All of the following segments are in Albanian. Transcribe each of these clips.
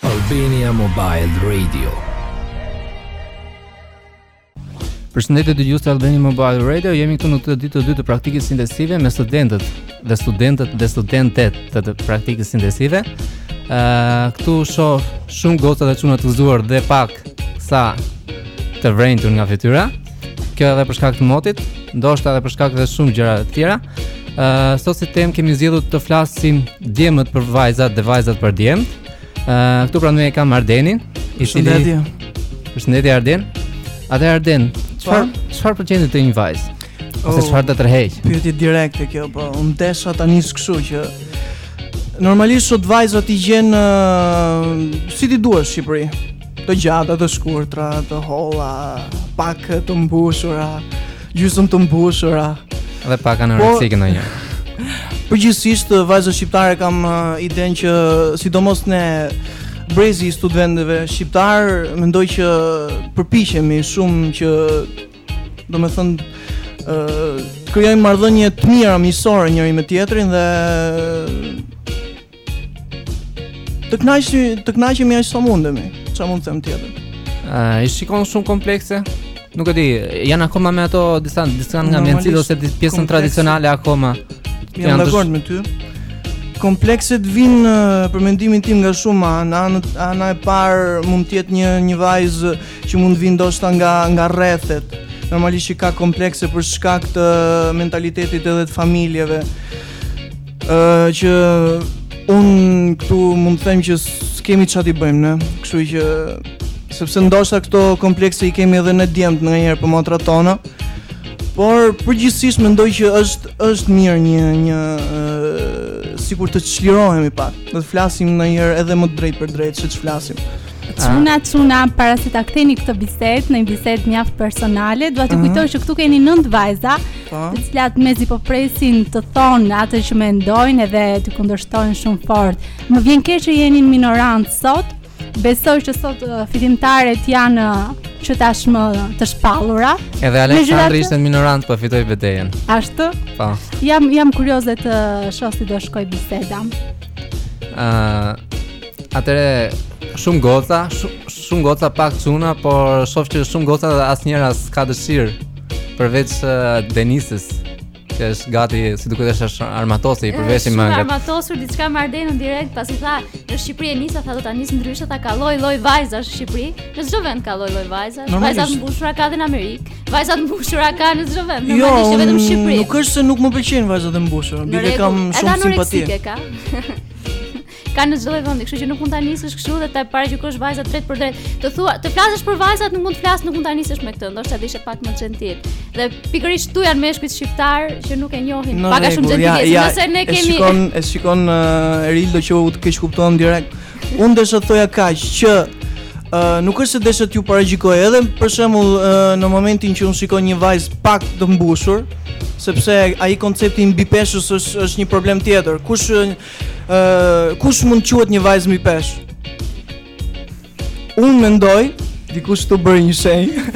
Albania Mobile Radio Përshëndetje dëgjues të Albania Mobile Radio. Jemi këtu në këtë ditë të dytë të praktikës intensive me studentët dhe studentët dhe studentet të, të praktikës intensive. Ëh, uh, këtu shoh shumë goca dhe çuna të gëzuar dhe pak sa të vrenjtur nga fytyra. kjo edhe për shkak të motit, ndoshta edhe për shkak të shumë gjërave të tjera. Ë uh, sot si temë kemi zgjedhur të flasim djemtë për vajzat dhe vajzat për djemtë. Ë uh, këtu pranë meje kam Ardenin, i cili Përshëndetje Arden. Atëherë Arden, çfarë po. çfarë pëlqen te një vajzë? Ose oh, çfarë të tërheq? Pyetje direkte kjo, po unë desha ta nis kështu që normalisht sot vajzat i gjen uh, si t'i duash në Shqipëri. Të gjata, të shkurtra, të holla, pak të mbushura, gjysëm të mbushura. Dhe pak anoreksike po, ndonjëherë. Përgjithsisht, vajzat shqiptare kam uh, idenë që, sidomos ne brezi i studentëve shqiptarë, mendoj që përpiqemi shumë që, domethënë, uh, të krijojmë marrëdhënie të mira miqësore njëri me tjetrin dhe Të kënaqë, të kënaqemi aq sa mundemi. Ç'a mund të them tjetër? Ë, uh, i shikon shumë komplekse. Nuk e di, janë akoma me ato disa disa nga mendjet ose pjesën tradicionale akoma. Jam dakord me ty. Komplekset vijnë për mendimin tim nga shumë anë, ana e parë mund të jetë një një vajzë që mund të vijë ndoshta nga nga rrethet. Normalisht që ka komplekse për shkak të mentalitetit edhe të familjeve. Ëh që unë këtu mund të them që s'kemi ça t'i bëjmë ne, kështu që sepse ndoshta këto komplekse i kemi edhe ne djemtë nganjëherë për motrat tona. Por përgjithsisht mendoj që është është mirë një një sikur të çlirohemi pak. Do të flasim nganjëherë edhe më drejtpërdrejt seç flasim. Çuna, çuna, para se ta ktheni këtë bisedë në një bisedë mjaft personale, dua t'ju mhm. kujtoj që këtu keni nëntë vajza, po. të cilat mezi po presin të thonë atë që mendojnë edhe t'ju kundërshtojnë shumë fort. Më vjen keq që jeni në minorancë sot. Besoj që sot uh, fitimtaret janë uh, që tashmë të shpallura. Edhe Aleksandri ishte në minorancë po fitoi betejën. Ashtu? Po. Jam jam kurioze të shoh si do shkojë biseda. Ëh, uh, Atëherë shumë goca, shumë shumë goca pak çuna, por shoh që shumë goca dhe asnjëra s'ka dëshirë përveç uh, Denisës që është gati si duket është armatosur i përveshi mëngët. Është armatosur diçka me Ardenin direkt, pasi tha në Shqipëri e nisa tha do ta nis ndryshe tha ka lloj lloj vajzash në Shqipëri. Në çdo vend ka lloj lloj vajzash. Vajza të mbushura ka dhe në Amerikë. Vajza të mbushura ka në çdo vend, jo, normalisht jo, vetëm në Shqipëri. Nuk është se nuk më pëlqejnë vajzat e mbushura, bile kam shumë simpati. Edhe anoreksike ka. ka në çdo vend, kështu që nuk mund ta nisësh kështu dhe ta paragjykosh vajzat drejtpërdrejt. Të thua, të flasësh për vajzat, nuk mund të flas, nuk mund ta nisësh me këtë, ndoshta diçka pak më xhentil. Dhe pikërisht këtu janë meshkujt shqiptar që nuk e njohin, no, pak a shumë xhentilizmin. Ja, ja, nëse ne kemi e shikon, e shikon uh, Erildo që u të keqkupton direkt. Unë desha të thoja kaq që Uh, nuk është se desha t'ju paragjykoj edhe për shembull uh, në momentin që unë shikoj një vajzë pak të mbushur, sepse ai koncepti i mbipeshës është është një problem tjetër. Kush Ëh, kush mund të quhet një vajzë mbipeshë? Unë mendoj, dikush të bëri një shenjë.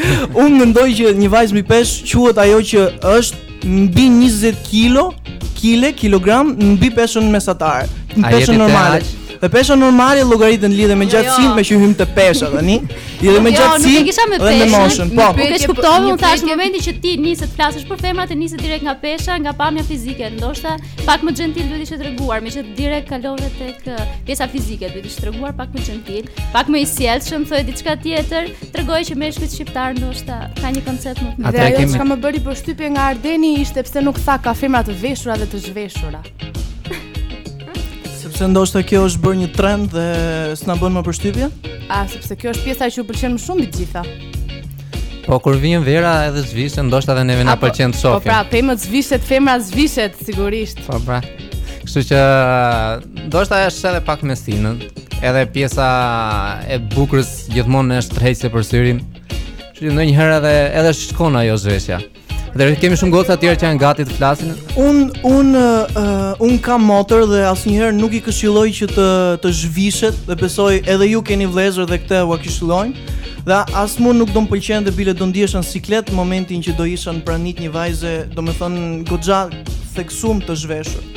Unë mendoj që një vajzë mbipeshë quhet ajo që është mbi 20 kilo, kile, kilogram mbi peshën mesatare, mbi peshën normale. Dhe pesha normale llogaritet në lidhje me jo, gjatësinë, jo. meqë hymë te pesha tani. Jo, jo, dhe me gjatësinë. Dhe me moshën. Po. Nuk e kuptova, unë thashë në momentin që ti nise të flasësh për femrat e nise direkt nga pesha, nga pamja fizike, ndoshta Pak më xhentil duhet ishte treguar, meqë direkt kalove tek pjesa fizike, duhet ishte treguar pak më xhentil, pak më i sjellshëm, thoje diçka tjetër, tregoje që meshkujt shqiptarë ndoshta kanë një koncept më të mirë. Dhe ajo që më bëri përshtypje nga Ardeni ishte pse nuk tha ka femra të veshura dhe të zhveshura. Sepse ndoshta kjo është bërë një trend dhe s'na bën më përshtypje? Ah, sepse kjo është pjesa që u pëlqen më shumë të gjitha. Po kur vjen vera edhe zhvishet, ndoshta edhe neve na pëlqen të shohim. Po pra, pemët zhvishen, femra zhvishet sigurisht. Po pra. Kështu që ndoshta është edhe pak me stinën. Edhe pjesa e bukurës gjithmonë është tërheqëse për syrin. Kështu që ndonjëherë edhe edhe shkon ajo zhveshja. Dhe kemi shumë goca të tjera që janë gati të flasin. Unë unë uh, unë kam motër dhe asnjëherë nuk i këshilloj që të të zhvishet dhe besoj edhe ju keni vëllezër dhe këtë ua këshillojnë. Dhe as mua nuk do më pëlqente, bile do ndihesha në siklet në momentin që do isha në prani të një vajze, domethënë goxha theksueshëm të zhveshur.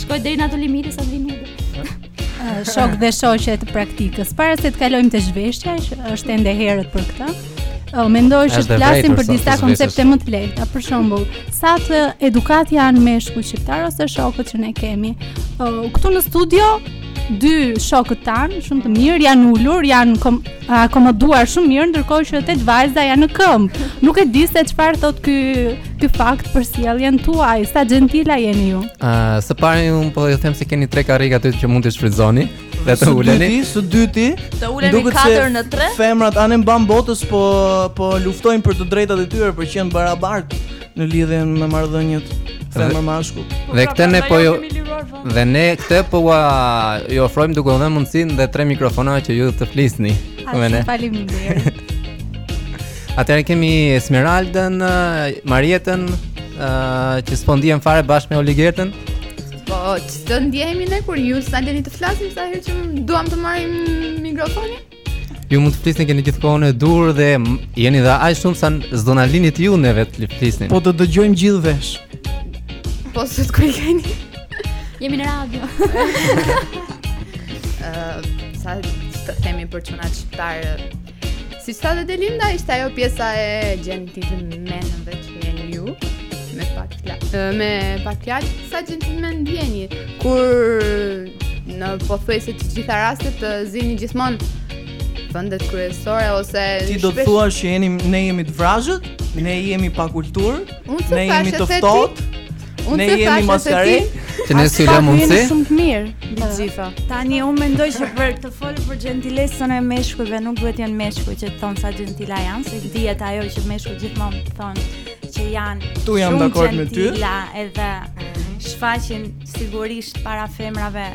Shkoj deri në atë limit sa vjen uji. Shok dhe shoqe të praktikës. Para se të kalojmë te zhveshja, që është ende herët për këtë. O, mendoj që të flasim për disa koncepte më të lehta. Për shembull, sa të edukuar janë meshkujt shqiptarë ose shokët që ne kemi. O, këtu në studio dy shokët tanë, shumë të mirë, janë ulur, janë akomoduar shumë mirë ndërkohë që tetë vajza janë në këmbë. Nuk e di se çfarë thotë ky ky fakt për sjelljen tuaj, sa xhentila jeni ju. Ë, uh, së pari unë po ju them se keni tre karrige aty që mund t'i shfrytëzoni. Dhe të uleni. Së dyti, së dyti. Të uleni 4 në 3. Femrat anembanë botës po po luftojnë për të drejtat e tyre për të qenë barabartë. në lidhje me marrëdhëniet femër mashkull. Po dhe pra, këtë ne po ju, dhe ne këtë po ua ju ofrojmë duke dhënë mundësinë dhe tre mikrofona që ju të flisni me ne. Faleminderit. Atëherë kemi Esmeraldën, Marietën, uh, që s'po ndihen fare bashkë me Oligertën. Po, ç'të ndihemi ne kur ju s'na lini të flasim sa herë që duam të marrim mikrofonin? Ju mund të flisni keni gjithë kohën e duhur dhe jeni dhe aq shumë sa s'do na lini ju neve të flisni. Po të dëgjojmë gjithë vesh. Po s'të kujteni. Jemi në radio. Ëh, uh, ça të themi për çunat shqiptarë. Siç tha edhe Delinda ishte ajo pjesa e gentlemenëve që. Jeni ju me pak fjalë. Me pak fjalë sa gentleman jeni kur në pothuajse të gjitha rastet i zini gjithmonë vendet kryesore ose ti do të thuash që jeni ne jemi të vrazhdët, ne jemi pa kulturë, ne jemi të ftohtë. Unë të thashë maskare. Që ne s'i lëmë mundësi. Është shumë të mirë me gjitha. Tani unë mendoj që për të folur për gentilesën e meshkujve nuk duhet të jenë meshkujt që të thonë sa gentila janë, se dihet ajo që meshkujt gjithmonë thonë që janë. Këtu jam dakord me ty. Gentila edhe shfaqin sigurisht para femrave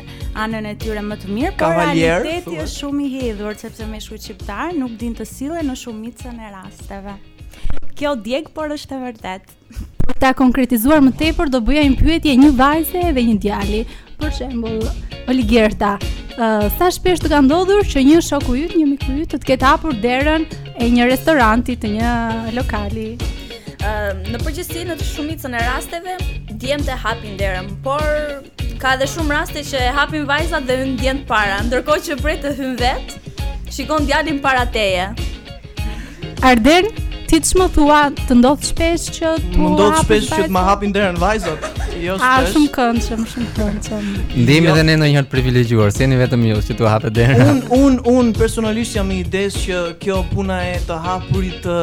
anën e tyre më të mirë, por realiteti është shumë i hidhur sepse meshkujt shqiptarë nuk dinë të sillen në shumicën e rasteve. Kjo djeg por është e vërtetë. Për ta konkretizuar më tepër do bëja një pyetje një vajze dhe një djali. Për shembull, Oligerta, uh, sa shpesh të ka ndodhur që një shoku yt, një miku yt të të ketë hapur derën e një restoranti të një lokali? Uh, në përgjithësi në të shumicën e rasteve djemtë e hapin derën, por ka edhe shumë raste që e hapin vajzat dhe hyjnë djemtë para, ndërkohë që pret të hysh vetë, shikon djalin para teje. Arden, ti ç'më thua, të ndodh shpesh që t'u Më ndodh shpesh që të më hapin derën vajzat. Jo shpesh. A shumë këndshëm, shumë këndshëm. Ndihemi jo. edhe ne ndonjëherë të privilegjuar, s'jeni vetëm ju që t'u hapet dera. Unë unë unë personalisht jam i idesë që kjo puna e të hapurit të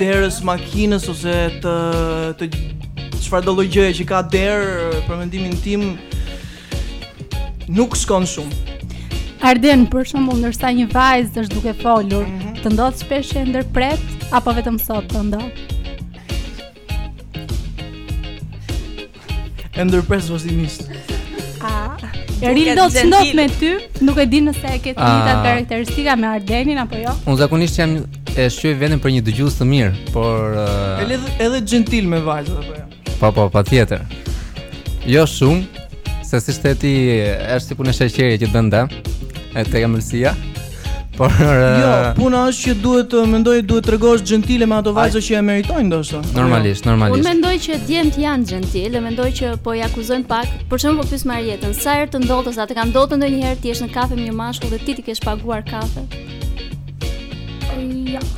derës së makinës ose të të çfarëdo lloj gjëje që ka derë për mendimin tim Nuk shkon shumë. Arden, për shembull, ndërsa një vajzë është duke folur, mm -hmm. të ndodh shpesh që e ndërpret apo vetëm sot të po ndodh? E ndërpres vazhdimisht. Ah, Eril do të vazhdoj me ty, nuk e di nëse e ke të njëjtat ah. karakteristika me Ardenin apo jo. Unë zakonisht jam e shquaj veten për një dëgjues të mirë, por uh... edhe edhe gentil me vajzat apo jo. Po po, patjetër. Jo shumë, se sinqeriteti është si punë sheqeri që të bën dëm, e tepër ëmbëlsia. Por jo, puna është që duhet të mendoj duhet të tregohesh xhentil me ato vajza që e meritojnë ndoshta. Normalisht, jo. normalisht. Unë mendoj që djemt janë xhentilë, mendoj që po i akuzojnë pak. Për shembull, po pyes Marietën, sa herë të ndodh, a të ka ndodhur ndonjëherë të jesh në kafe me një mashkull dhe ti t'i kesh paguar kafe?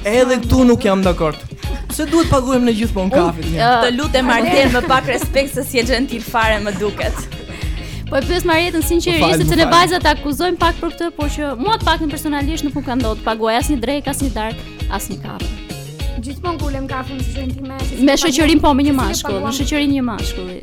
Edhe këtu nuk jam dakord. Pse duhet paguajmë ne gjithmonë kafet? Të lutem Martin me pak respekt se s'je xhentil fare më duket. Po e pyes Marietën sinqerisht sepse ne vajzat akuzojmë pak për këtë, por që mua të paktën personalisht nuk më ka ndodhur të paguaj asnjë drekë, asnjë darkë, asnjë kafe. Gjithmonë kur jam në kafe me shoqërinë time. Me shoqërinë po me një mashkull, me shoqërinë një mashkulli.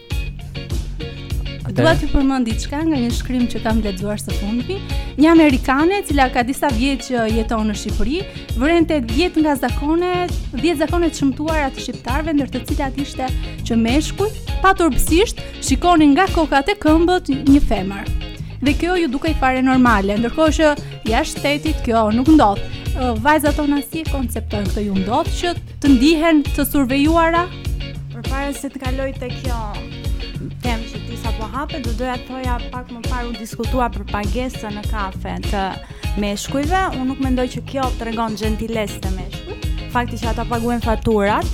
Dua t'ju përmend diçka nga një shkrim që kam lexuar së fundmi. Një amerikane, e cila ka disa vjet që jeton në Shqipëri, vërente 10 nga zakone, 10 zakone të shëmtuara të shqiptarëve, ndër të cilat ishte që meshkujt paturpësisht shikonin nga koka te këmbët një femër. Dhe kjo ju dukej fare normale, ndërkohë që jashtë shtetit kjo nuk ndodh. Vajzat tona si e konceptojnë këtë ju ndodh që Të ndihen të survejuara? Përpara se të kaloj te kjo temë që ti sapo hape, do doja të thoja pak më parë u diskutua për pagesën në kafe të meshkujve. Unë nuk mendoj që kjo tregon xhentilesë te meshkujt. Fakti që ata paguajnë faturat,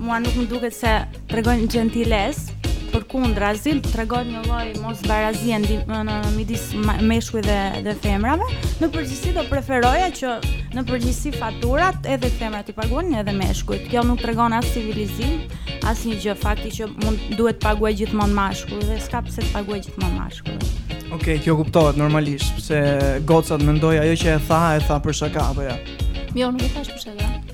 mua nuk më duket se tregon xhentilesë, përkundrazi tregon një lloj mosbarazie në midis meshkujve dhe dhe femrave, në përgjithësi do preferoja që në përgjithësi faturat edhe femrat t'i paguajnë edhe meshkujt. Kjo nuk tregon as civilizim, asnjë gjë fakti që mund duhet të paguajë gjithmonë mashkulli dhe s'ka pse të paguajë gjithmonë mashkulli. Okej, okej, kjo kuptohet normalisht, se gocat mendoj ajo që e tha, e tha për shaka apo jo. Ja? Jo, nuk e thashë për shaka.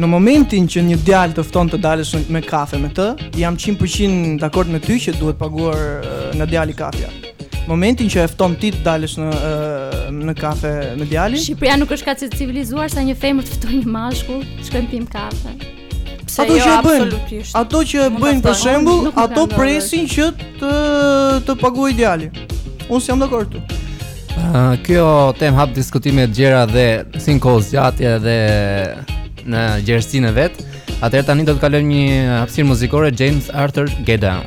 Në momentin që një djalë të fton të dalësh me kafe me të, jam 100% dakord me ty që duhet paguar nga djali kafja. Momentin që e fton ti të dalësh në në kafe me djalin. Shqipëria nuk është kaq e civilizuar sa një femër të ftojë një mashkull, shkojmë pimë kafe. Pse ato jo, që e bëjnë, ato që e bëjnë për shembull, ato presin që të të paguajë djali. Unë s'jam dakord këtu. Uh, kjo temë hap diskutime të gjera dhe si në kohëzgjatje dhe në gjerësinë e vet. Atëherë tani do të kalojmë një hapësirë muzikore James Arthur Get Down.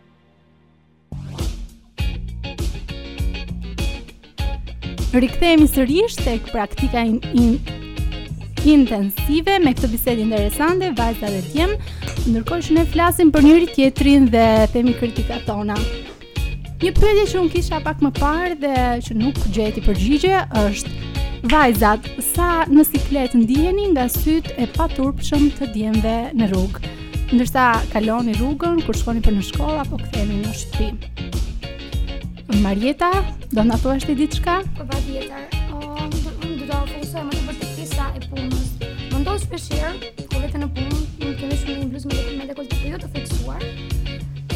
Rikthehemi sërish tek praktika in, in, intensive me këtë bisedë interesante vajza dhe djem, ndërkohë që ne flasim për njëri tjetrin dhe themi kritikat tona. Një pyetje që unë kisha pak më parë dhe që nuk gjeti përgjigje është vajzat sa në siklet ndiheni nga sytë e paturpshëm të djemve në rrugë. Ndërsa kaloni rrugën kur shkoni për në shkollë apo ktheheni në shtëpi. Marjeta, do të na thuash ti diçka? Po patjetër. Ëm, do të fokusohem më tepër te pjesa e punës. Më ndodh shpeshherë kur vete në punë, me të veshur një bluzë me me dekolte jo të fiksuar.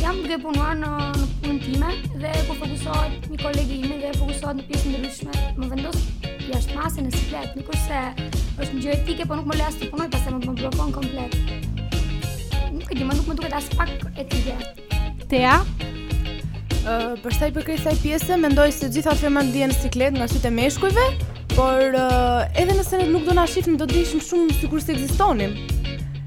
Jam duke punuar në në punën time dhe po fokusohet një koleg i imi dhe fokusohet në pjesë të ndryshme. Më vendos jashtë mase në siklet. Nuk është se është një gjë etike, po nuk më lejon të punoj, pastaj më më bllokon komplet. Nuk e di, më nuk më duket aspak etike. Tea? Ë, uh, për sa i përket kësaj pjese, mendoj se të gjitha femrat ndihen në siklet nga sytë e meshkujve, por uh, edhe nëse nuk do na shihnin, do të ishim shumë sikur s'ekzistonim.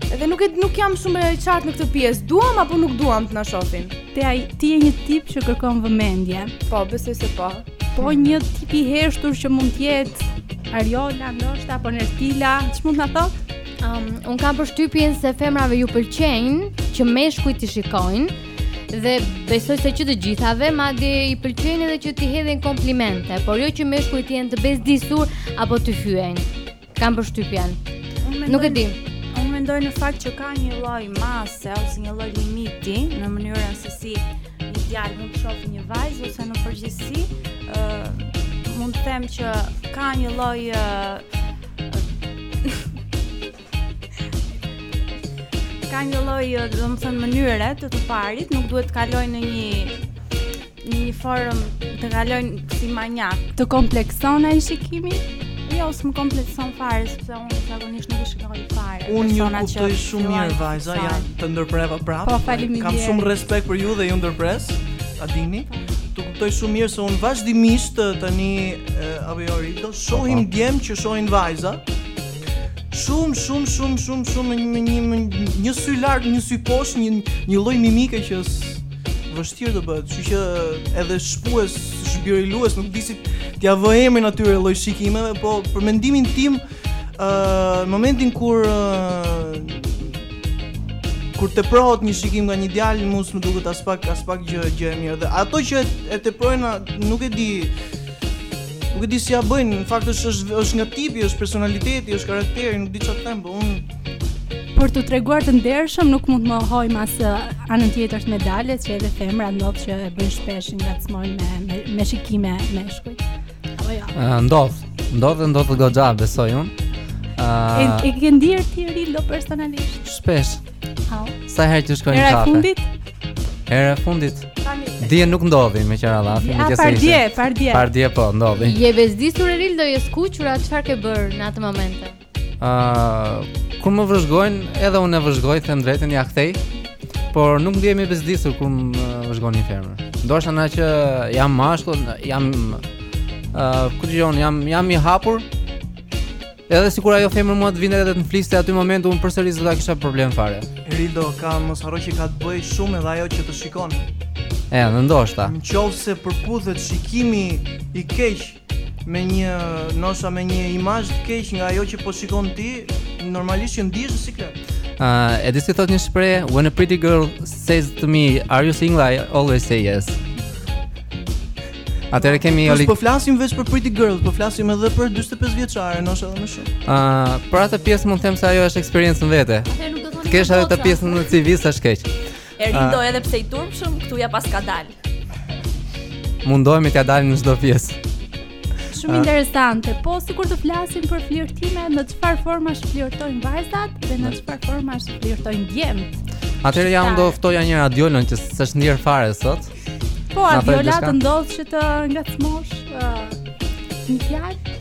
Edhe nuk e nuk jam shumë e qartë në këtë pjesë. Duam apo nuk duam të na shohin? Tea, ti je një tip që kërkon vëmendje. Po, besoj se po. Po një tip i heshtur që mund të jetë Ariola, ndoshta apo Nertila, ç'mund të na thotë? Um, unë kam përshtypjen se femrave ju pëlqejnë që meshkujt t'i shikojnë dhe besoj se që të gjithave madje i pëlqejnë edhe që t'i hedhin komplimente, por jo që meshkujt të jenë të bezdisur apo t'i fyejnë. Kam përshtypjen. Nuk e di. Unë mendoj në fakt që ka një lloj mase ose një lloj limiti në mënyrën se si një djalë mund të shohë një vajzë ose në përgjithësi, ë uh, mund të them që ka një lloj uh, ka një lloj, domethënë mënyre të të parit, nuk duhet të kalojë në një Në një formë të kalojë si manjak. Të komplekson ai shikimi? Jo, s'më komplekson fare sepse unë zakonisht nuk i shikoj fare. Unë ju kuptoj shumë mirë vajza, ja të ndërpreva prapë. Po, faleminderit. Kam shumë respekt për ju dhe ju ndërpres. A dini? Të kuptoj shumë mirë se unë vazhdimisht tani apo jo, do shohim djem që shohin vajza shumë shumë shumë shumë shumë me një me një një sy lart, një sy poshtë, një një lloj mimike që vështirë të bëhet, kështu që edhe shpues, zhbirilues nuk di si t'ia vë emrin atyre lloj shikimeve, po për mendimin tim, ë uh, në momentin kur uh, kur teprohet një shikim nga një djalë, mua s'më duket aspak aspak gjë gjë e mirë. Dhe ata që e teprojnë nuk e di nuk e di si ia bëjnë, në fakt është është nga tipi, është personaliteti, është karakteri, nuk di çfarë të them, po unë Për t'u treguar të ndershëm nuk mund të mohojmë as anën tjetër të medaljes që edhe femra ndodh që e bëjnë shpesh ngacmojnë me, me, me shikime meshkujt. Apo jo? Uh, ndodh, ndodh dhe ndodh goxha besoj unë. Uh, e, e ke ndier ti Rildo personalisht? Shpesh. Au. Sa herë që shkoj në kafe. Hera e fundit? Hera e fundit. Dje nuk ndodhi me që ra llafi, me qësë ishte. Dje, pardje. Pardje, po, ndodhi. Je bezdisur Erildo, je skuqur, çfarë ke bërë në atë moment? Ëh, uh, kur më vëzhgojnë, edhe unë e vëzhgoj, them të drejtën, ia kthej. Por nuk ndihem i bezdisur kur më vëzhgon një femër. Ndoshta ngaqë jam mashkull, jam ëh, uh, ku di unë, jam jam i hapur. Edhe sikur ajo femër mua të vinte edhe të më fliste atë moment unë përsëri s'do ta kisha problem fare. Rildo ka mos harro që ka të bëjë shumë edhe ajo që të shikon. E, në ndoshta. Në qoftë se përputhet shikimi i keq me një ndoshta me një imazh të keq nga ajo që po shikon ti, normalisht që ndihesh keq. Ëh, uh, e di si thotë një shprehje, when a pretty girl says to me, are you single? I always say yes. Atëherë kemi Oleg. S'po flasim veç për pretty girls, po flasim edhe për 45 vjeçare, ndoshta edhe më shumë. Ëh, uh, për atë pjesë mund të them se ajo është eksperiencë më vete. Ta kesh edhe atë pjesën në CV s'është keq. Erildo edhe pse i turpshëm, këtu ia paska dalë. Mundohemi t'ia dalim në çdo pjesë. Shumë interesante. Po sikur të flasim për flirtime, në çfarë formash flirtojnë vajzat dhe në çfarë formash flirtojnë djemtë? Atëherë jam do ftoja një herë Ardiolën që s'është ndier fare sot. Po, Ardiola, të ndodh që të ngacmosh uh, një djalë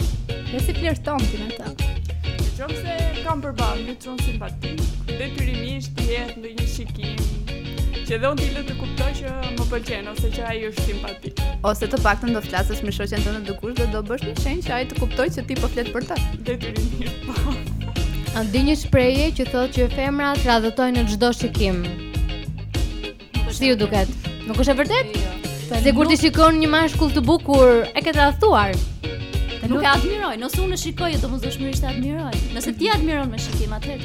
dhe si flirton ti me të? Në qoftë se kam përballë një çun simpatik, detyrimisht të jetë një shikim që dhe unë t'i lë të kuptojë që më pëlqen ose që ai është simpatik. Ose të paktën do të flasësh me shoqen tënde, dikush dhe do bësh një shenjë që ai të kuptojë që ti po flet për të. Detyrimisht po. A di një shprehje që thotë që femrat tradhtojnë në çdo shikim? Si ju duket? Nuk është e vërtetë? Jo. Se kur ti shikon një mashkull të bukur, e ke tradhtuar. Nuk e admiroj, nëse unë e shikoj, domosdoshmërisht e admiroj. Nëse ti admiron me shikim, atëherë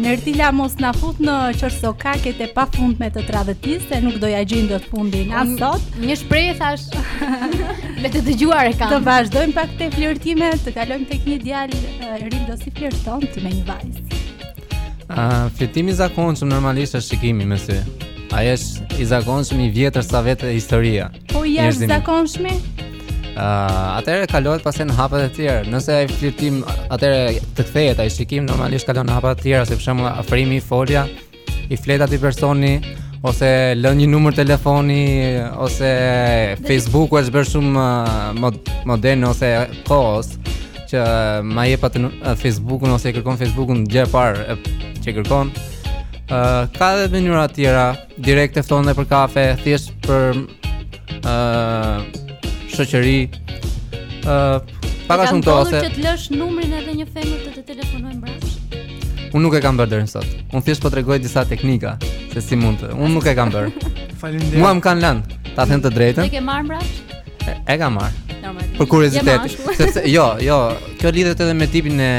Nertila mos na fut në qorrsokaket e pafundme të tradhtisë se nuk do ia gjejmë dot fundin as sot. Një shprehje thashë. Me të dëgjuar e kam. Të vazhdojmë pak te flirtimet, të kalojmë tek një djalë Rildo si flirton ti me një vajzë. Ah, uh, flirtimi i zakonshëm normalisht është shikimi me sy. Ai është i zakonshëm i vjetër sa vetë historia. Po jo e zakonshme? Uh, atëherë kalohet pastaj në hapat e tjerë Nëse ai flirtim atëherë të kthejet ai shikim Normalisht kalon në hapat e tjera si për shembull afrimi i folja I flet atij personi Ose lën një numër telefoni Ose Facebooku është bërë shumë mod, modern Ose kohës Që ma jep atë Facebookun Ose i kërkon Facebookun gjë e parë Që kërkon uh, Ka dhe mënyra të tjera Direkt e fton dhe për kafe, thjesht për ë uh, shoqëri. ë uh, Pak a shumë këto janë. Që të lësh numrin edhe një femër të të telefonojë mbrapsht. Unë nuk e kam bërë deri më sot. Unë thjesht po tregoj disa teknika se si mund të. Unë nuk e kam bërë. Faleminderit. Mua ma kanë lënë, ta them të drejtën. E ke marrë mbrapsht? E, e kam marrë. Normal. Për kuriozitet, sepse jo, jo, kjo lidhet edhe me tipin e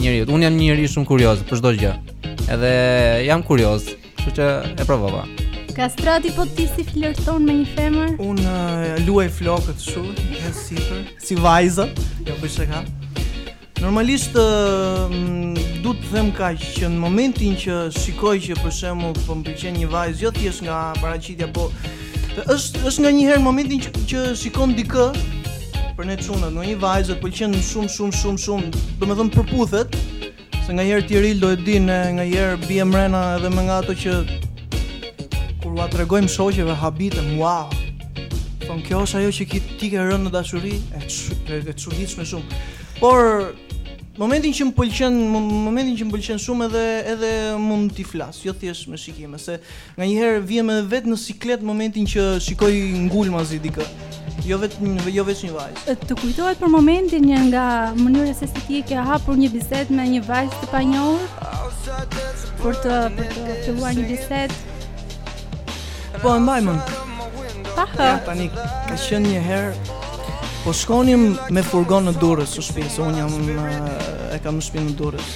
njeriu. Unë jam një njeri shumë kurioz për çdo gjë. Edhe jam kurioz. Kështu që e provova. Kastrati po ti si flirton me një femër? Un uh, luaj flokët kështu, e sipër, si vajza, jo bëj shaka. Normalisht uh, du të them kaq që në momentin që shikoj që për shembull po më pëlqen një vajzë, jo thjesht nga paraqitja, po është është nganjëherë në momentin që, që shikon dikë për ne çunat, një vajzë të pëlqen shumë shumë shumë shumë, domethënë përputhet, Se nganjëherë ti Rildo e di nganjëherë biem mrena edhe me nga ato që kur ua tregojmë shoqeve habiten, wow. Thonë kjo është ajo që ti ke rënë në dashuri, e çuditshme shumë. Por momentin që më pëlqen, momentin që më pëlqen shumë edhe edhe mund t'i flas, jo thjesht me shikime, se Nganjëherë vihem edhe vetë në siklet momentin që shikoj ngulmazi dikë. Jo vetëm jo vetëm një vajzë. Të kujtohet për momentin një nga mënyrat se si ti e ke hapur një bisedë me një vajzë të panjohur? Për të për të filluar një bisedë. Po e mbaj mend. Ja, tani ka qenë një herë Po shkonim me furgon në Durrës, në shtëpi, se unë jam e kam shpinë në Durrës.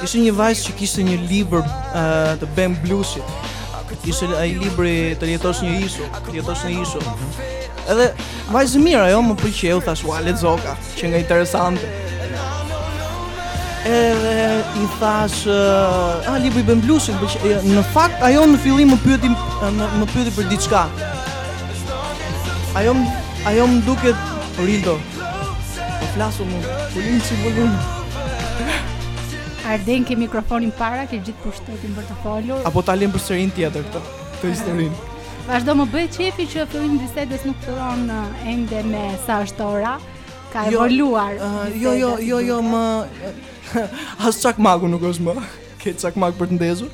Ishte një vajzë që kishte një libër uh, të Ben Blushit. Ishte ai libri të jetosh në ishull, të jetosh në ishull. Edhe vajzë e mirë ajo më pëlqeu thash ua lexoka, qenka interesante. Edhe i thash, uh, ah libri i Ben Blushit, po. Në fakt ajo në fillim më pyeti më, më pyeti për diçka. Ajo ajo më duket Rildo, Po flasim më, vulin që vulin. Arden ke mikrofonin para, ke gjithë pushtetin për të folur. Apo ta lem për serinë tjetër këtë, këtë historin. Vazhdo më bëj qejfin që fillimi i bisedës nuk të rron uh, ende me sa është ora. Ka jo, evoluar. Uh, jo, jo, jo, jo, më... As çakmaku nuk është më. Ke çakmak për të ndezur.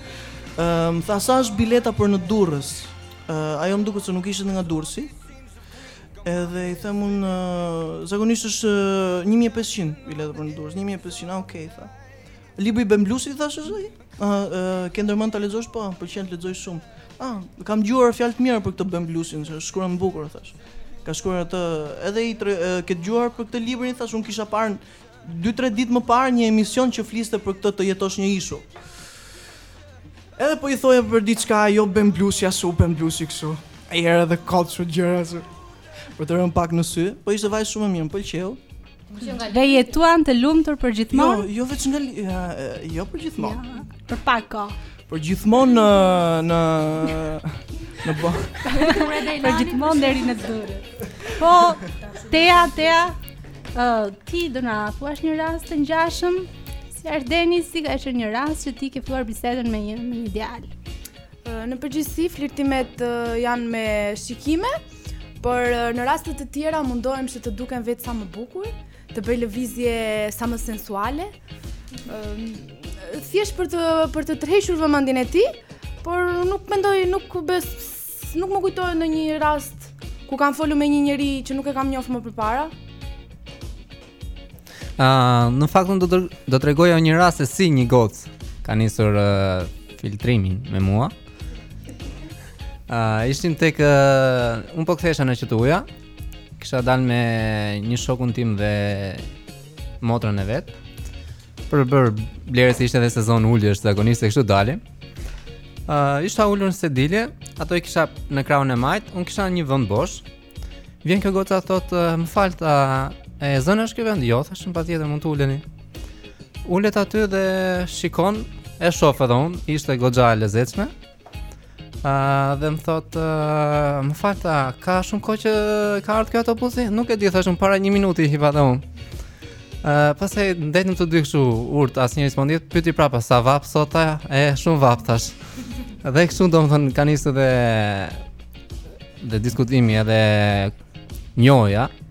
Um, tha sa është bileta për në Durrës. Uh, ajo më duket se nuk ishte nga Durrësi. Edhe i them un zakonisht është 1500 bileta për në Durrës, 1500, ah, okay, tha. Libri i Ben Blushit thashë ai? Ëh, uh, ke ndërmend ta lexosh po, më pëlqen të lexoj shumë. Ah, kam dëgjuar fjalë të mira për këtë Ben Blushin, se shkruan bukur, thashë. Ka shkruar atë, edhe i them, uh, ke dëgjuar për këtë librin, thashë un kisha parë Dy tre ditë më parë një emision që fliste për këtë të jetosh në ishull. Edhe po i thoja për diçka jo Ben Blushi ashtu, Ben Blushi kështu. E hera edhe kot ashtu gjëra ashtu. Për të rënë pak në sy, po ishte vajzë shumë e mirë, pëlqeu. Dhe jetuan të lumtur për gjithmonë. Jo, jo vetëm ka jo për gjithmonë. Ja, për pak kohë. Për gjithmonë në në në bo. Për gjithmonë deri në Durrës. Po, Tea, Tea, ë uh, ti do na thuash një rast të ngjashëm? Si Ardeni, si ka qenë një rast që ti ke filluar bisedën me një me një djalë? Në përgjithësi flirtimet uh, janë me shikime, por uh, në raste të tjera mundohem që të dukem vetë sa më bukur, të bëj lëvizje sa më sensuale, Ëm thjesht për të për të tërhequr vëmendjen e tij, por nuk mendoj, nuk bes, nuk më kujtohet ndonjë rast ku kam folur me një njeri që nuk e kam njoft më përpara. Ëh, uh, në fakt unë do të do të tregoja një rast se si një gocë ka nisur uh, filtrimin me mua. Ëh, uh, ishim tek uh, un po kthehesha nga QTU-ja. Kisha dalë me një shokun tim dhe motrën e vet. Për bërë blerje se ishte edhe sezon uljesh zakonisht e kështu dalim. Ë uh, isha ulur në sedilje, ato i kisha në krahun e majt, un kisha një vend bosh. Vjen kjo goca thot, uh, më fal tha e zënë është ky vend, jo, thashë patjetër mund të uleni. Ulet aty dhe shikon, e shoh edhe un, ishte goxha e lezetshme. Uh, dhe më thot, uh, më fal tha, ka shumë kohë që ka ardh kjo autobusi? Nuk e di, thashë unë para një minuti, hipa dhe unë. Uh, pastaj ndejtëm të dy këshu urtë, asnjëri s'po ndihet, pyti prapa, sa vapë sot tha, e shumë vapë thash. dhe këshu domethënë, ka nis dhe, dhe diskutimi edhe njohja,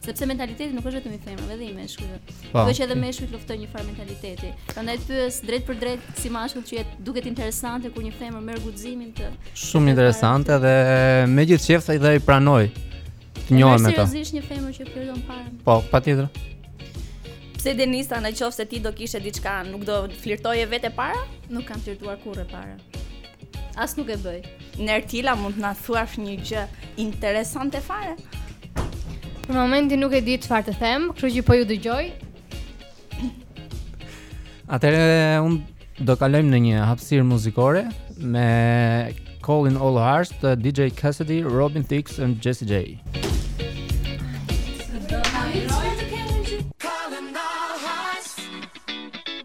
Sepse mentaliteti nuk është vetëm i femrave dhe i meshkujve. Po. Kjo që edhe meshkujt luftojnë një farë mentaliteti. Prandaj pyes drejt për drejt si mashkull që je të duket interesante kur një femër merr guximin të Shumë interesante dhe me gjithë qejf ai dhe i pranoj. Të njohim me ta. Seriozisht një femër që flirton e para. Po, patjetër. Pse Denisa në qoftë se ti do kishe diçka, nuk do flirtoje vetë e para? Nuk kam flirtuar kurrë e para. As nuk e bëj. Nertila mund të na thuash një gjë interesante fare? Për momentin nuk e di çfarë të them, kështu që po ju dëgjoj. Atëherë un do kalojmë në një hapësirë muzikore me Calling All Hearts, DJ Cassidy, Robin Thicke and Jessie J.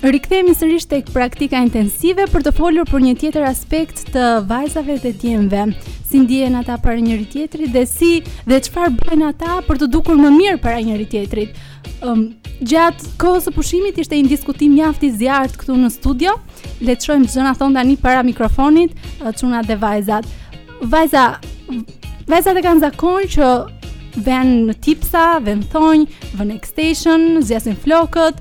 Rikthehemi sërish tek praktika intensive për të folur për një tjetër aspekt të vajzave dhe djemve. Si ndihen ata para njëri tjetrit dhe si dhe çfarë bëjnë ata për t'u dukur më mirë para njëri tjetrit. Um, gjatë kohës së pushimit ishte një diskutim mjaft i zjarrtë këtu në studio. Le të shohim çfarë na thon tani para mikrofonit çunat dhe vajzat. Vajza, vajzat e kanë zakon që vënë tipsa, vënë thonj, vënë extension, zgjasin flokët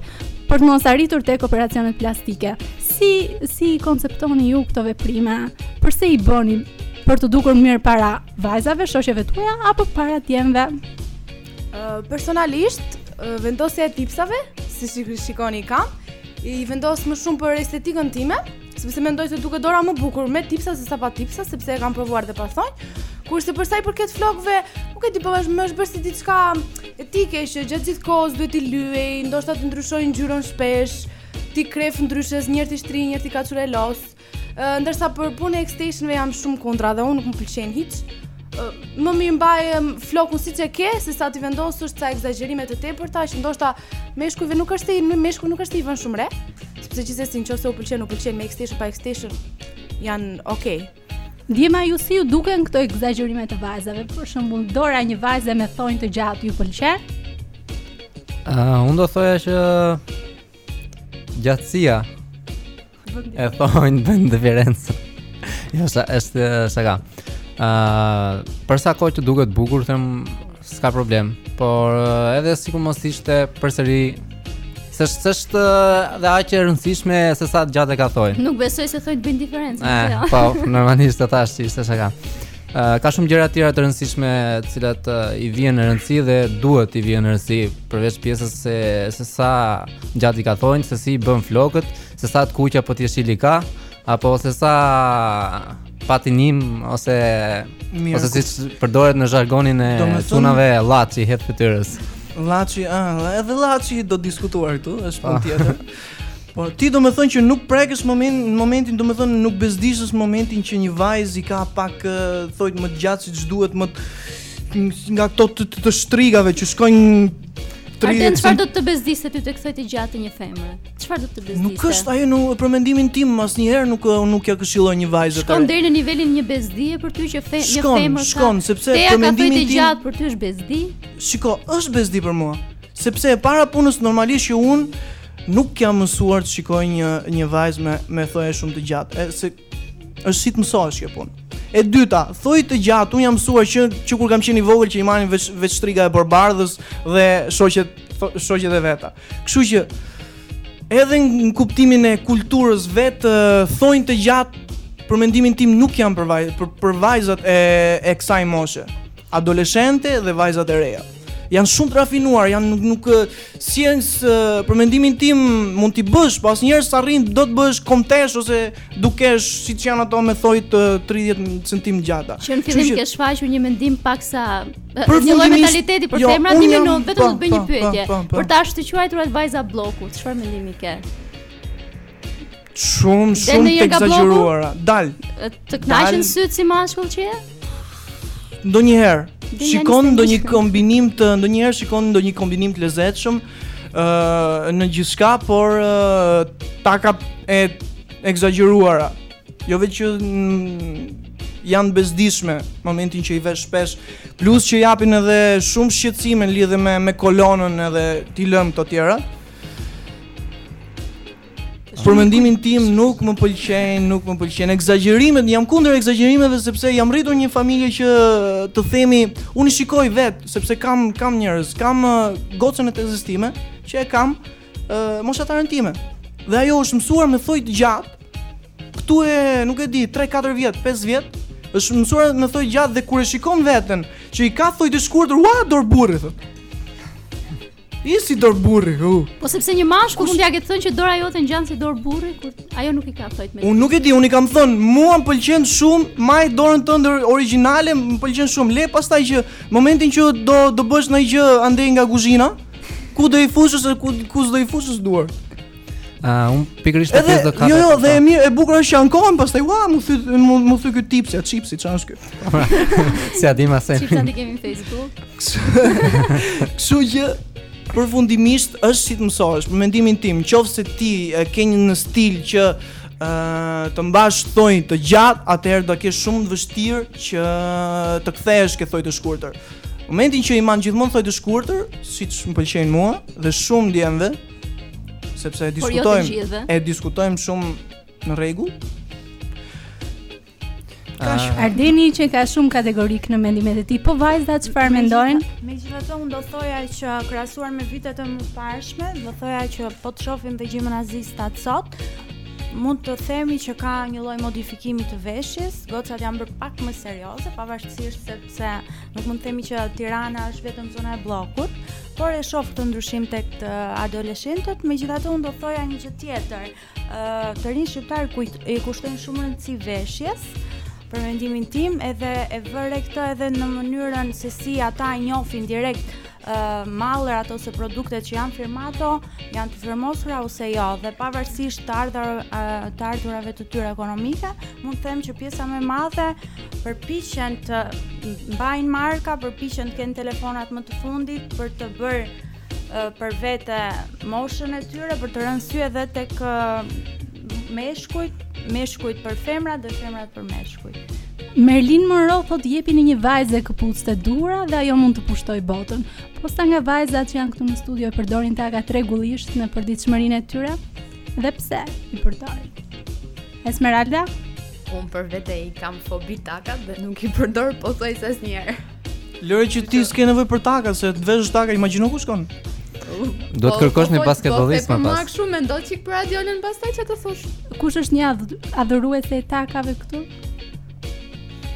për të mos arritur tek operacionet plastike. Si i konceptoni ju këto veprime? Përse i bëni për t'u dukur mirë para vajzave, shoqeve tuaja apo para djemve? Uh, personalisht uh, vendosja e tipsave, siç shikoni kam, i vendos më shumë për estetikën time. Sepse mendoj se duket dora më bukur me tipsa se sa pa tipsa, sepse e kam provuar dhe pa thonj. Kurse për sa i përket flokëve, nuk e di po është më është bërë si diçka etike që gjatë gjithë kohës duhet t'i lyej, ndoshta të ndryshoj ngjyrën shpesh, t'i kreh ndryshe, një herë t'i shtrij, një herë t'i kaçurrelos. Ë ndërsa për punën e extensioneve jam shumë kundra dhe unë nuk më pëlqen hiç. Ë më mirë mbaje flokun siç e ke, se sa t'i vendosësh ca ekzagjerime të tepërta që ndoshta Meshkujve nuk është se në meshkuj nuk është se i vënë shumë re, sepse gjithsesi nëse u pëlqen, u pëlqen me extension pa extension janë okay. Djema ju si ju duken këto ekzagjerime të vajzave, për shembull dora e një vajze me thonj të gjatë ju pëlqen? Uh, unë do thoja që gjatësia E thonjve bën diferencë. Jo shaka shaka. Ë, uh, për sa kohë që duket bukur, them s'ka problem, por uh, edhe sikur mos ishte përsëri S'është dhe aq e rëndësishme se sa gjatë i ka thonjtë. Nuk besoj se thonjtë bëjnë diferencë. Eh, jo. po, normalisht e thashë ishte shaka. Ka shumë gjëra tjera të rëndësishme të cilat i vënë rëndësi dhe duhet t'i vënë në rëndësi përveç pjesës se se sa gjatë i ka thonjtë, se si bën flokët, se sa të kuqja apo të jeshil i ka, apo se sa patinim ose Mirë, ose si përdoret në zhargonin e çunave llaç i hedh fytyrës. Llaçi, ah, edhe llaçi do diskutuar këtu, është punë tjetër. Po ti domethënë që nuk prekesh moment, në momentin domethënë nuk bezdisesh momentin që një vajzë i ka pak thonjtë më të gjatë seç duhet më të nga këto të, të, të shtrigave që shkojnë tri Arden, çfarë të bezdis ty te thoi të gjatë një femre? Çfarë të bezdis? Nuk është ajo në për mendimin tim, asnjëherë nuk uh, nuk ja këshilloj një vajzë të. Shkon deri në nivelin një bezdie për ty që fe, një femër ka. Shkon, sepse për mendimin tim. Taka të gjatë për ty është bezdi? Shiko, është bezdi për mua. Sepse e para punës normalisht që un nuk jam mësuar të shikoj një një vajzë me me thonj shumë të gjatë, se është si të mësohesh kjo punë. E dyta, thonjtë e gjatë, un jam mësuar që që kur kam qenë i vogël që i mbanin veç veç shtriga e borbardhës dhe shoqet shoqet e veta. Kështu që edhe në kuptimin e kulturës vetë thonjtë e gjatë për mendimin tim nuk janë për vajzat për, për vajzat e e kësaj moshe. adoleshente dhe vajzat e reja janë shumë të rafinuar, janë nuk nuk s'i ecën për mendimin tim mund t'i bësh, po asnjëherë s'arrin dot të bëhesh konteshë ose dukesh siç janë ato me thonjtë 30 cm gjata. Që në fillim ke shfaqur një mendim paksa për një lloj mentaliteti për jo, femrat një minutë, vetëm të bëj një pyetje. Për të ashtuquajturat vajza blloku, çfarë mendimi ke? Shumë shumë të ekzagjeruara. Dale. Të kënaqen sytë si mashkull që je? Ndonjëherë shikon ndonjë kombinim të ndonjëherë shikon ndonjë kombinim të lezetshëm ë uh, në gjithçka, por uh, takat e ekzagjeruara. Jo veç që janë të bezdisshme momentin që i vesh shpesh, plus që japin edhe shumë shqetësime lidhur me me kolonën edhe t'i lëmë këto të tjera. Për mendimin tim nuk më pëlqejnë, nuk më pëlqejnë ekzagjerimet. Jam kundër ekzagjerimeve sepse jam rritur në një familje që të themi, unë e shikoj vet sepse kam kam njerëz, kam uh, gocën e tezës time që e kam uh, moshatare time. Dhe ajo është mësuar me thonj të gjatë. Ktu e, nuk e di, 3-4 vjet, 5 vjet, është mësuar me thonj të gjatë dhe kur e shikon veten që i ka thonjtë shkurtër, ua dorë burri thotë. Je si dorë burri, hu. Po sepse një mashkull mund t'ia ketë thënë që dora jote ngjan si dorë burri, kur ajo nuk i ka thonjtë me. Unë nuk e di, unë i kam thënë, mua më pëlqen shumë, maj dorën tënde origjinale, më pëlqen shumë. Le pastaj që momentin që do do bësh ndonjë gjë andej nga kuzhina, ku do i fusësh ku ku do i fusësh duart. A uh, un pikërisht e atë doja. Jo, jo, dhe e mirë, e bukur është që ankohen pastaj ua, mu thy mu thy ky tip se çipsi ça është ky. Pra, si a dim asaj. Çipsi ti kemi në Facebook. Kështu që përfundimisht është si të mësohesh, për mendimin tim, nëse ti e ke një ë stil që ë të mbash thonjë të gjatë, atëherë do e kesh shumë të vështirë që të kthehesh ke thonjë të shkurtër. Momentin që i man gjithmonë thonjë të shkurtër, siç më pëlqejnë mua dhe shumë djemve, Sepse e jo diskutojmë, e diskutojmë shumë në rregull. Tash ah. Ardeni qenka shumë kategorik në mendimet e tij. Po vajzat çfarë mendojnë? Megjithatë unë do thoja që krahasuar me vitet e mëparshme, do thoja që po të shohim dhe gjimnazistet sot, mund të themi që ka një lloj modifikimi të veshjes, gocat janë bërë pak më serioze, pavarësisht se se nuk mund të themi që Tirana është vetëm zona e bllokut, por e shoh këtë ndryshim tek ë adoleshentët, megjithatë unë do të thoja një gjë tjetër. Ë të rinjtë shqiptarë i kushtojnë shumë rëndësi veshjes, për mendimin tim edhe e vë re këtë edhe në mënyrën se si ata i njohin direkt mallrat ose produktet që janë firmato janë të firmosura ose jo dhe pavarësisht të ardhur të ardhurave të tyre ekonomike, mund të them që pjesa më e madhe përpiqen të mbajnë marka, përpiqen të kenë telefonat më të fundit për të bërë për vete moshën e tyre për të rënë në sy edhe tek meshkujt, meshkujt për femrat dhe femrat për meshkujt. Merlin Monroe thotë jepini një vajze këpucët e duhura dhe ajo mund të pushtojë botën. Po sa nga vajzat që janë këtu në studio i përdorin takat rregullisht në përditshmërinë e tyre? Dhe pse i përdorin? Esmeralda? Unë për vete i kam fobi takat dhe nuk i përdor pothuajse asnjëherë. Lëre që ti s'ke nevojë për taka, se të vesh taka, imagjino ku shkon. Do të kërkosh një basketbollist më pas. Po shih mendo çik për Adiolën pastaj çfarë të thosh? Kush është një adhuruese e takave këtu?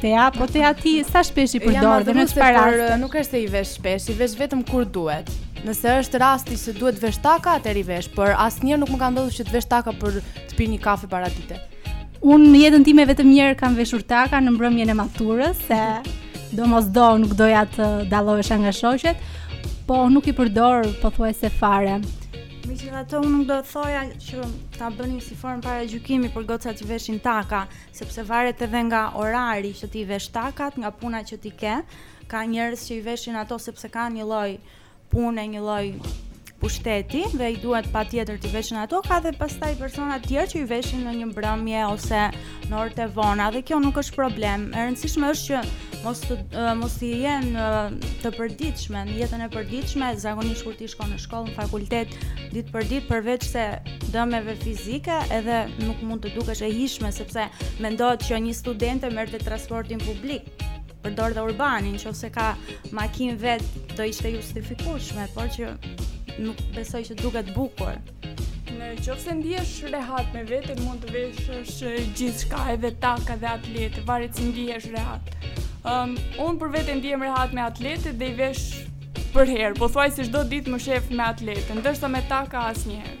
Tea, po Tea ti sa shpesh i përdor dhe në çfarë rast? Nuk është se i vesh shpesh, i vesh vetëm kur duhet. Nëse është rasti se duhet vesh taka, atëherë i vesh, por asnjëherë nuk më ka ndodhur që të vesh taka për të pirë një kafe paradite. Unë në jetën time vetëm njëherë kam veshur taka në mbrëmjen e maturës, se domosdo nuk doja të dallohesha nga shoqet, po nuk i përdor pothuajse fare. Megjithatë unë nuk do të thoja që ta bënim si formë paragjykimi për gocat që veshin taka, sepse varet edhe nga orari që ti i vesh takat, nga puna që ti ke, ka njerëz që i veshin ato sepse ka një lloj pune, një lloj pushteti dhe i duhet patjetër t'i veshin ato, ka dhe pastaj persona të tjerë që i veshin në një mbrëmje ose në orët e vona dhe kjo nuk është problem. E rëndësishme është që mos të, uh, mos të jenë uh, të përditshme në jetën e përditshme, zakonisht kur ti shkon në shkollë, në fakultet, ditë për ditë përveçse dëmeve fizike, edhe nuk mund të dukesh e hijshme sepse mendohet që një studente merrte transportin publik Përdor dhe urbanin, në qoftë se ka makinë vetë, do ishte e justifikueshme, por që nuk besoj që duket bukur. Në qoftë se ndihesh rehat me veten, mund të veshësh gjithçka edhe taka dhe atlete, varet si ndihesh rehat. Um, unë për vete ndihem rehat me atlete dhe i vesh përherë, pothuajse çdo ditë më shef me atlete, ndërsa me taka asnjëherë.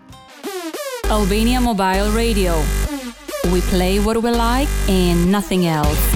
Albania Mobile Radio. We play what we like and nothing else.